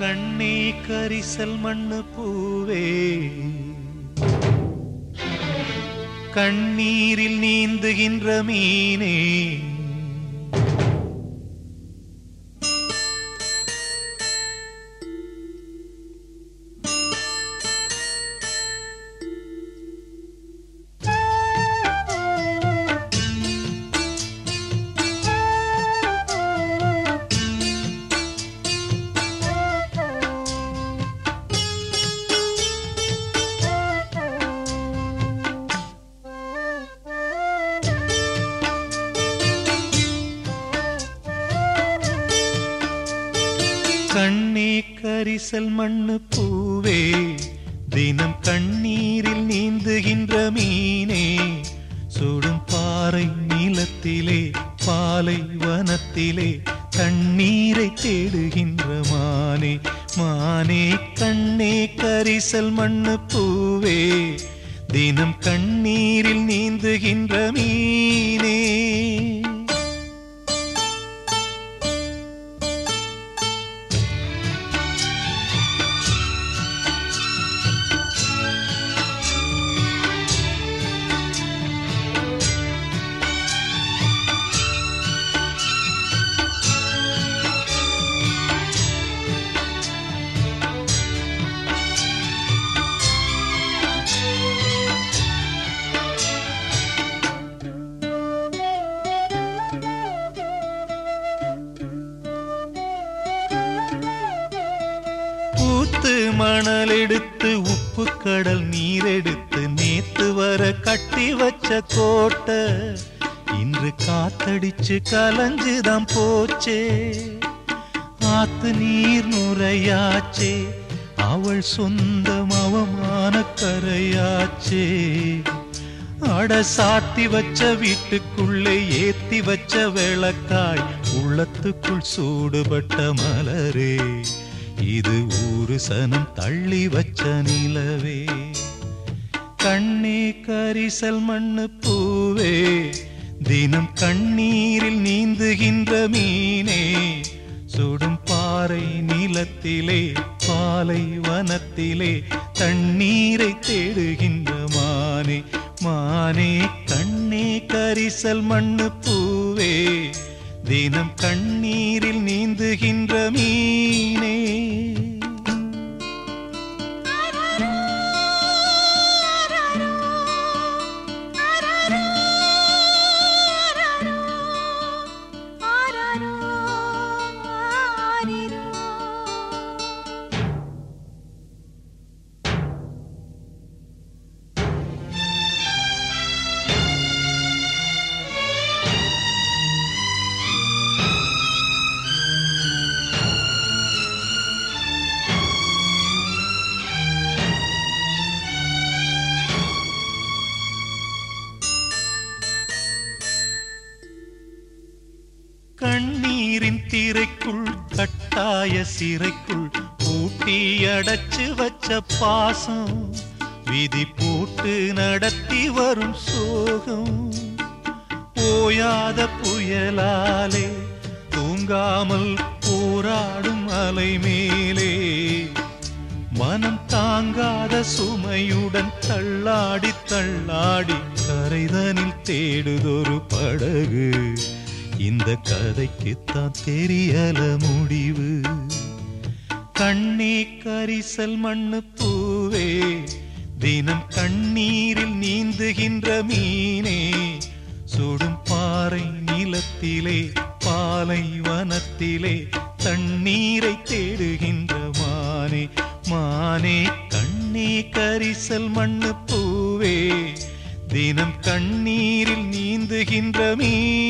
கண்ணே கரிசல் மண்ணு பூவே. கண்ணீரில் நீந்துகின்ற மீனே. கண்ணே கரிசல் மண்ணு பூவே தினம் கண்ணீரில் நீந்துகின்ற மீனே சுடும் பாறை நீளத்திலே பாலை வனத்திலே தண்ணீரை தேடுகின்ற மானே. மானே கண்ணே கரிசல் மண்ணு பூவே தினம் கண்ணீர் மணல் எடுத்து உப்பு கடல் நீர் எடுத்து நேத்து வர கட்டி வச்ச கோட்டை இன்று காத்தடிச்சு கலஞ்சுதான் போச்சே. ஆத்து நீர் நுரையாச்சே அவள் சொந்தம் அவமான கரையாச்சே. அட சாத்தி வச்ச வீட்டுக்குள்ளே ஏத்தி வச்ச விளக்காய் உள்ளத்துக்குள் சூடுபட்ட மலரே. இது ஊரு சனம் தள்ளி வச்ச நிலவே. கண்ணே கரிசல் மண்ணு பூவே. தினம் கண்ணீரில் நீந்துகின்ற மீனே. சுடும் பாறை நிலத்திலே பாலை வனத்திலே தண்ணீரை தேடுகின்ற மானே. மானே கண்ணே கரிசல் மண்ணு பூவே. தினம் கண்ணீரில் நீந்துகின்ற கண்ணீரின் திரைக்குள் கட்டாய சிறைக்குள் பூட்டி அடைச்சு வச்ச பாசம் விதி போட்டு நடத்தி வரும் சோகம். ஓயாத புயலாலே தூங்காமல் போராடும் அலை மேலே மனம் தாங்காத சுமையுடன் தள்ளாடி தள்ளாடி கரைதனில் தேடுதொரு படகு. இந்த கதைக்குத்தான் தெரியல முடிவு. கண்ணே கரிசல் மண்ணு பூவே தினம் கண்ணீரில் நீந்துகின்ற மீனே சுடும் பாறை நிலத்திலே பாலை வனத்திலே தண்ணீரை தேடுகின்ற மானே மானே கண்ணே கரிசல் மண்ணு பூவே தினம் கண்ணீரில் நீந்துகின்ற மீன்